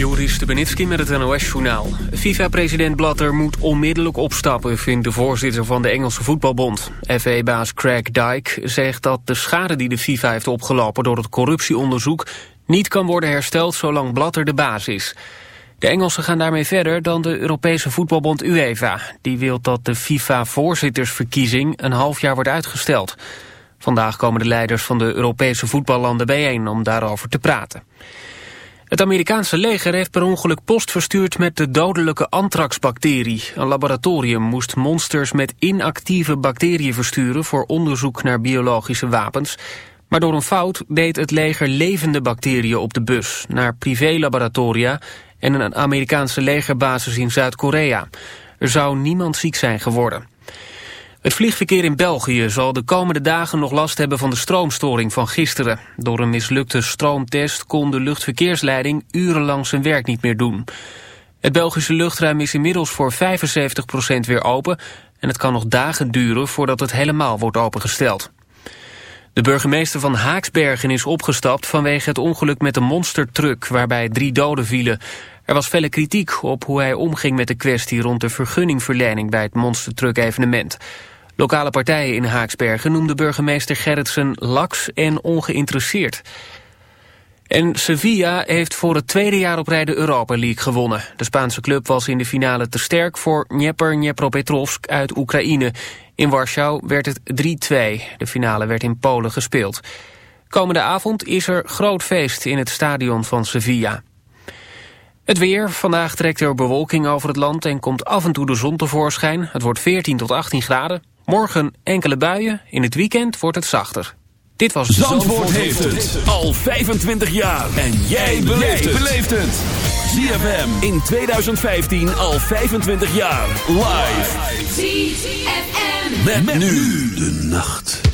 Joris Stubenitski met het NOS-journaal. FIFA-president Blatter moet onmiddellijk opstappen, vindt de voorzitter van de Engelse voetbalbond. FA-baas Craig Dyke zegt dat de schade die de FIFA heeft opgelopen door het corruptieonderzoek niet kan worden hersteld zolang Blatter de baas is. De Engelsen gaan daarmee verder dan de Europese voetbalbond UEFA. Die wil dat de FIFA-voorzittersverkiezing een half jaar wordt uitgesteld. Vandaag komen de leiders van de Europese voetballanden bijeen om daarover te praten. Het Amerikaanse leger heeft per ongeluk post verstuurd met de dodelijke antraxbacterie. Een laboratorium moest monsters met inactieve bacteriën versturen voor onderzoek naar biologische wapens. Maar door een fout deed het leger levende bacteriën op de bus naar privélaboratoria en een Amerikaanse legerbasis in Zuid-Korea. Er zou niemand ziek zijn geworden. Het vliegverkeer in België zal de komende dagen nog last hebben van de stroomstoring van gisteren. Door een mislukte stroomtest kon de luchtverkeersleiding urenlang zijn werk niet meer doen. Het Belgische luchtruim is inmiddels voor 75% weer open... en het kan nog dagen duren voordat het helemaal wordt opengesteld. De burgemeester van Haaksbergen is opgestapt vanwege het ongeluk met de monstertruck... waarbij drie doden vielen. Er was felle kritiek op hoe hij omging met de kwestie rond de vergunningverlening bij het monstertruck-evenement. Lokale partijen in Haaksbergen noemden burgemeester Gerritsen laks en ongeïnteresseerd. En Sevilla heeft voor het tweede jaar op rij de Europa League gewonnen. De Spaanse club was in de finale te sterk voor Dnieper Dnepropetrovsk uit Oekraïne. In Warschau werd het 3-2. De finale werd in Polen gespeeld. Komende avond is er groot feest in het stadion van Sevilla. Het weer. Vandaag trekt er bewolking over het land en komt af en toe de zon tevoorschijn. Het wordt 14 tot 18 graden. Morgen enkele buien. In het weekend wordt het zachter. Dit was Zandvoort, Zandvoort heeft het al 25 jaar. En jij beleeft het. ZFM in 2015 al 25 jaar. Live. ZFM. Met, met nu de nacht.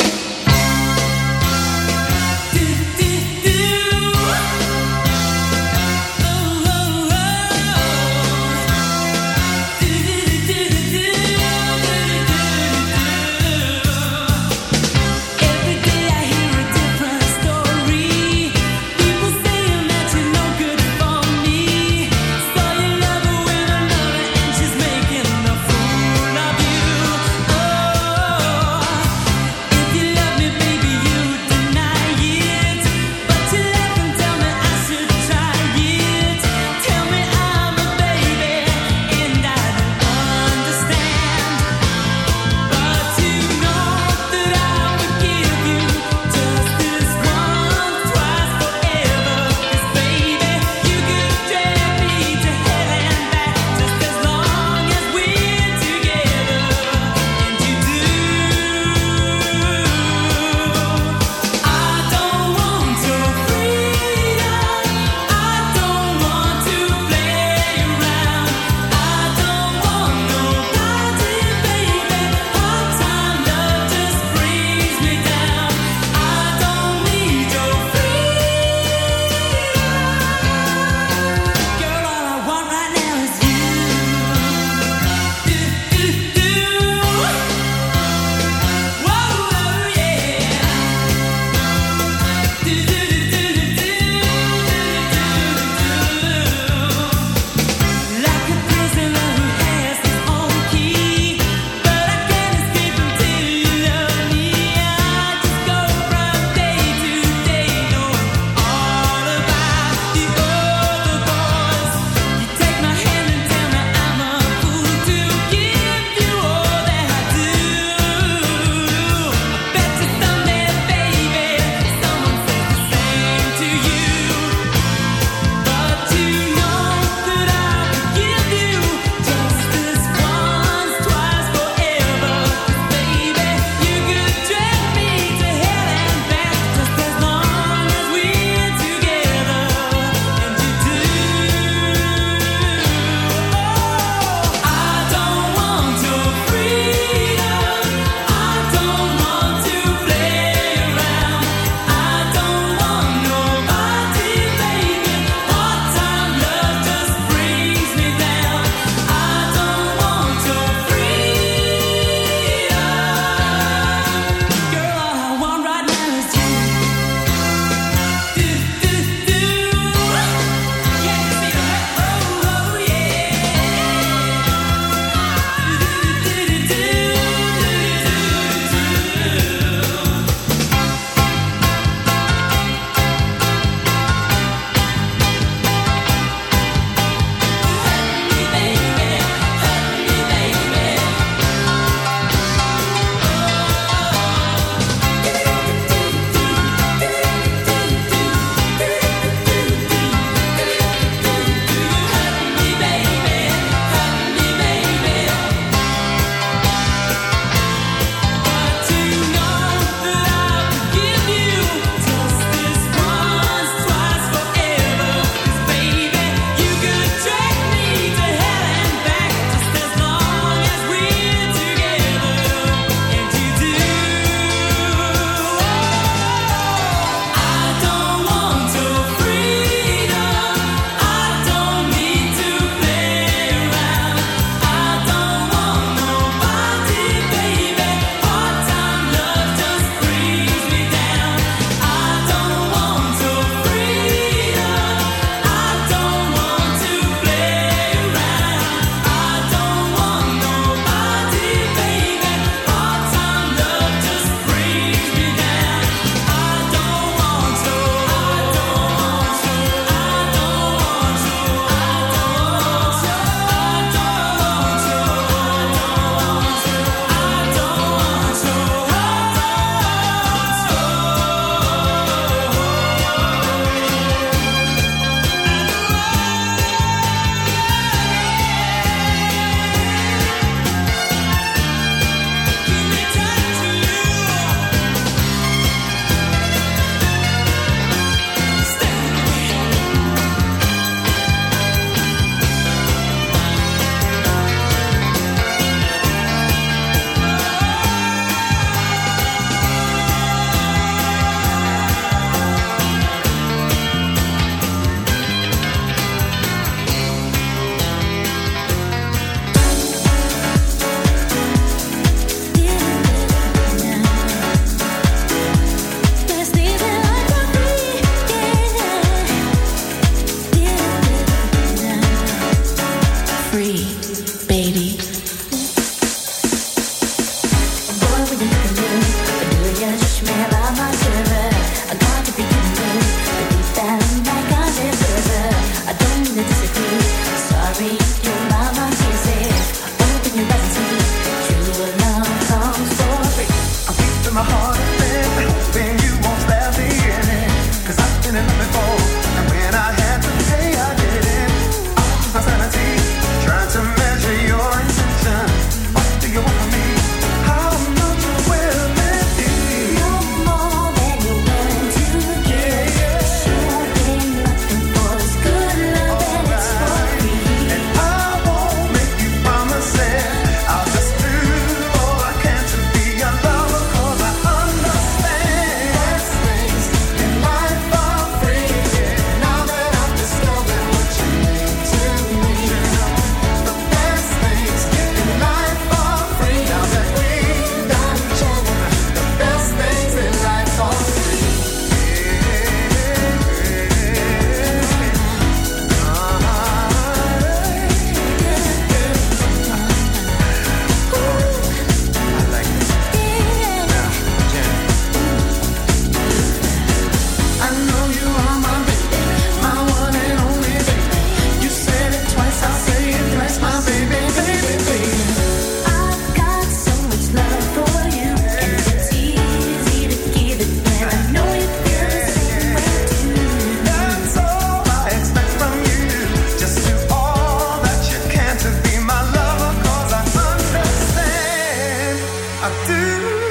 you.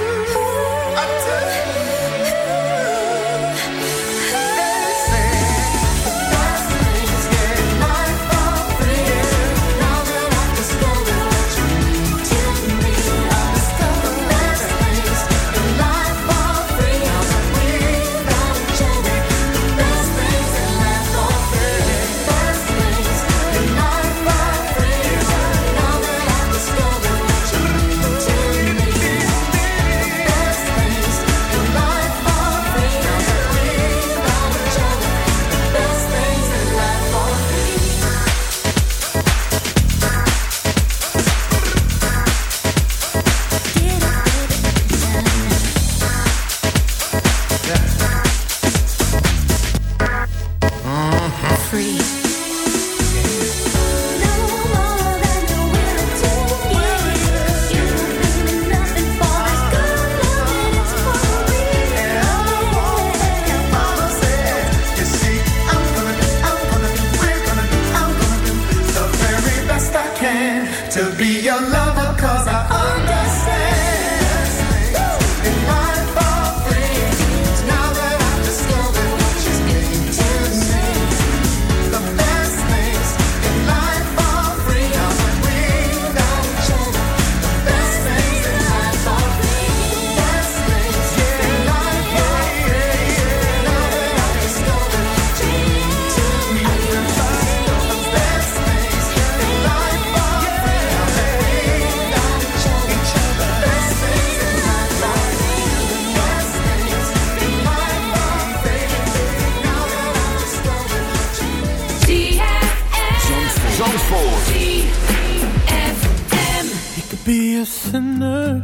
He could be a sinner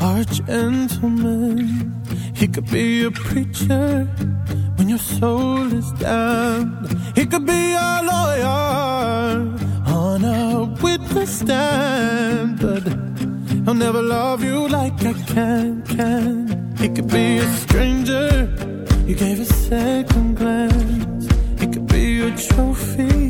arch gentleman. He could be a preacher when your soul is down. He could be a lawyer on a witness stand. But I'll never love you like I can, can. He could be a stranger. You gave a second glance. He could be a trophy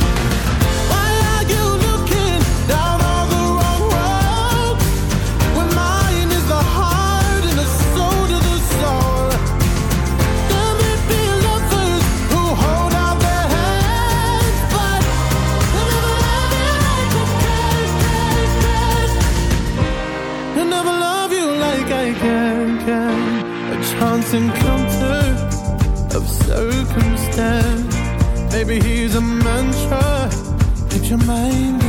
your mind.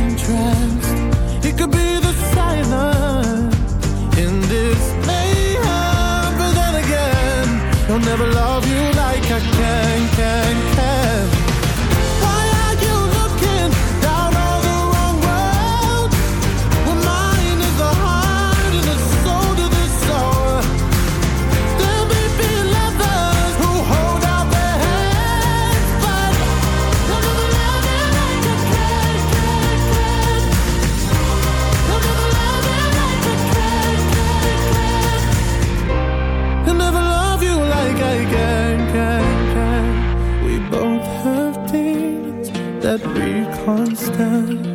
that we stand.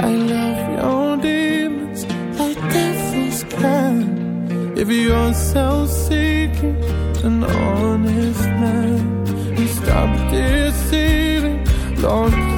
I love your demons like devils can. If you're self-seeking, an honest man, we stop deceiving, Lord.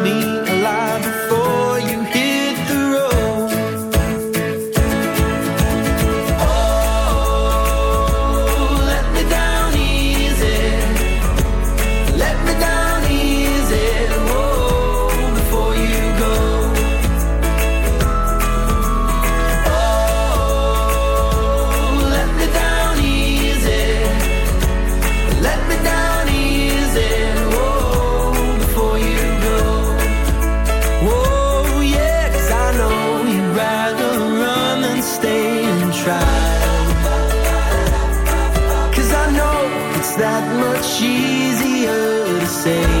Dit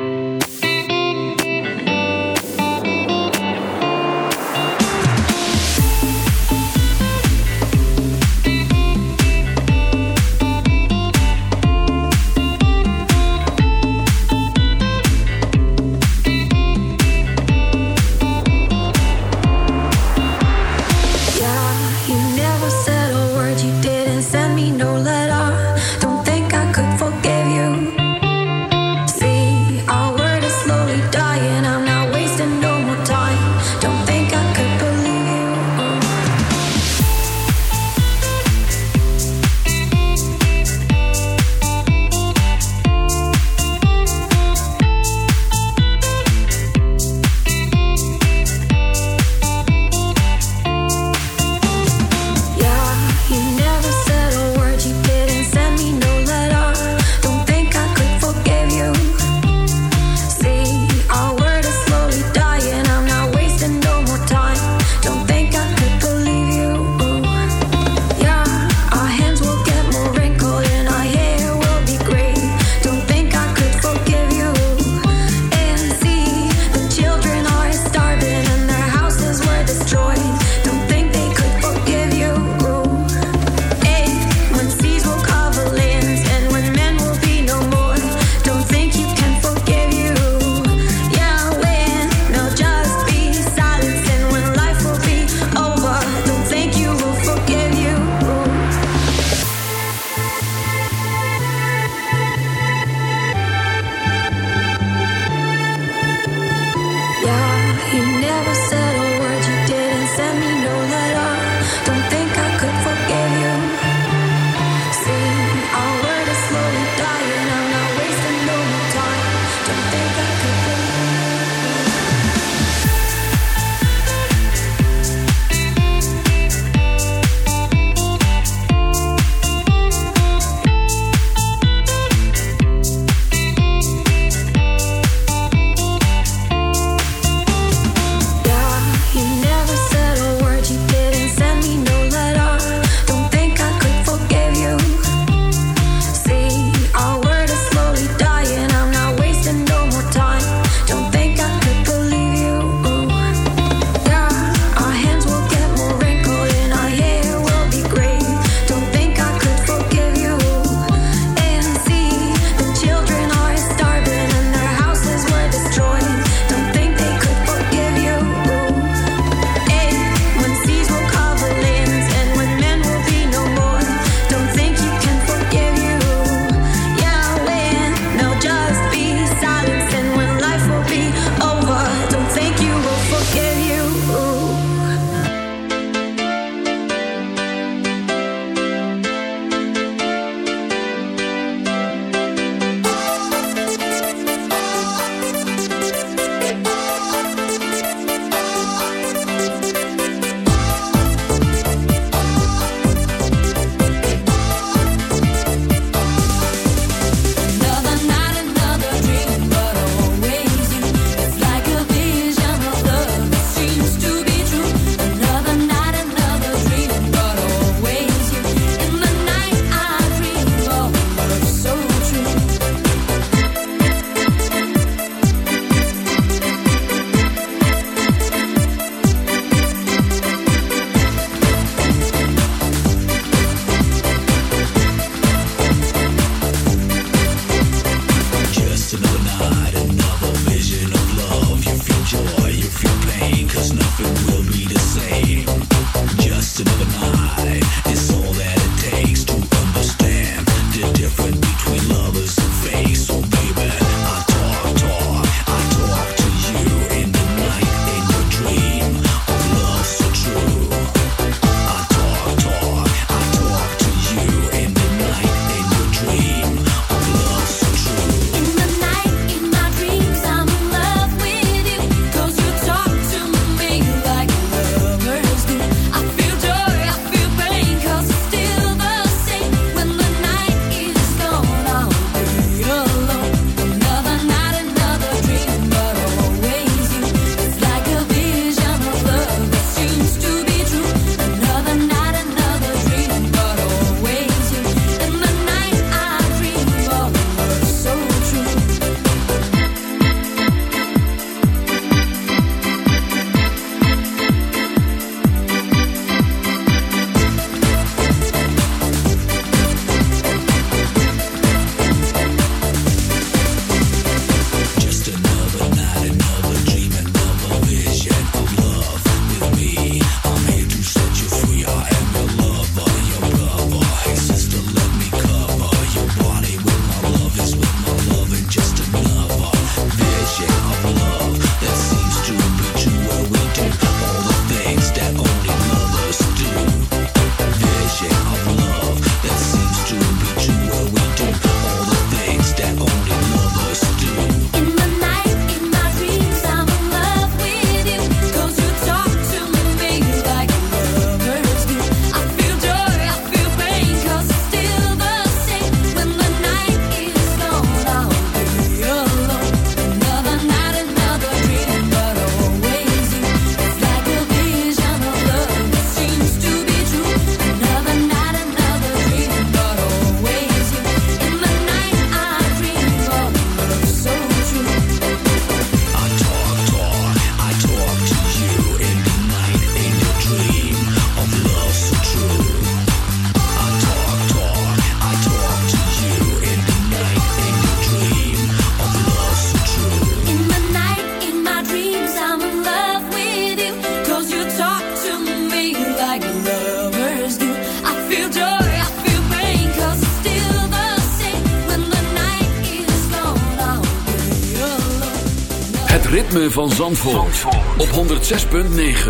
Zandvoort, op 106.9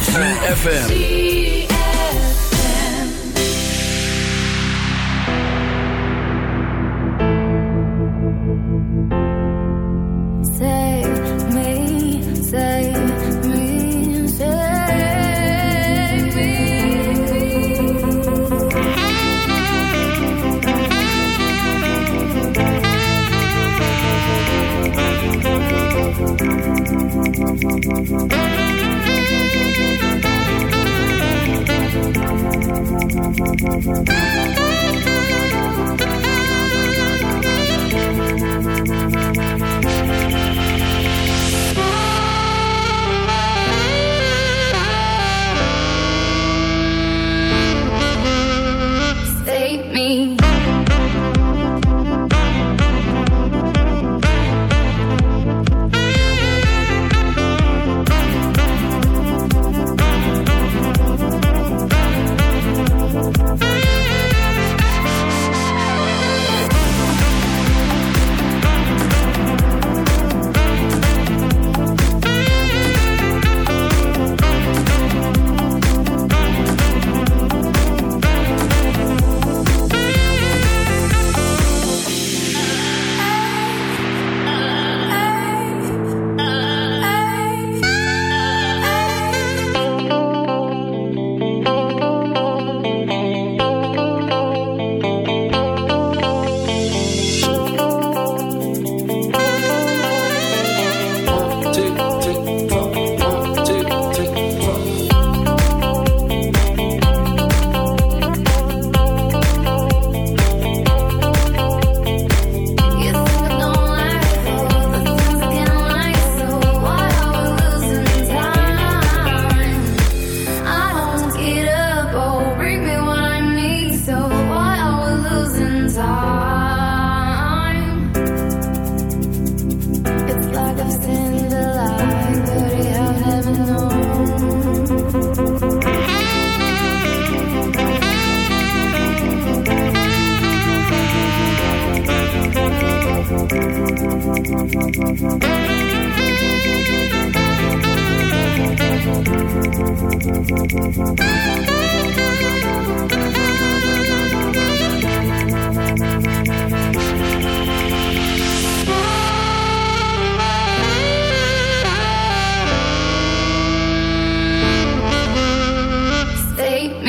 CFFM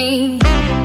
me.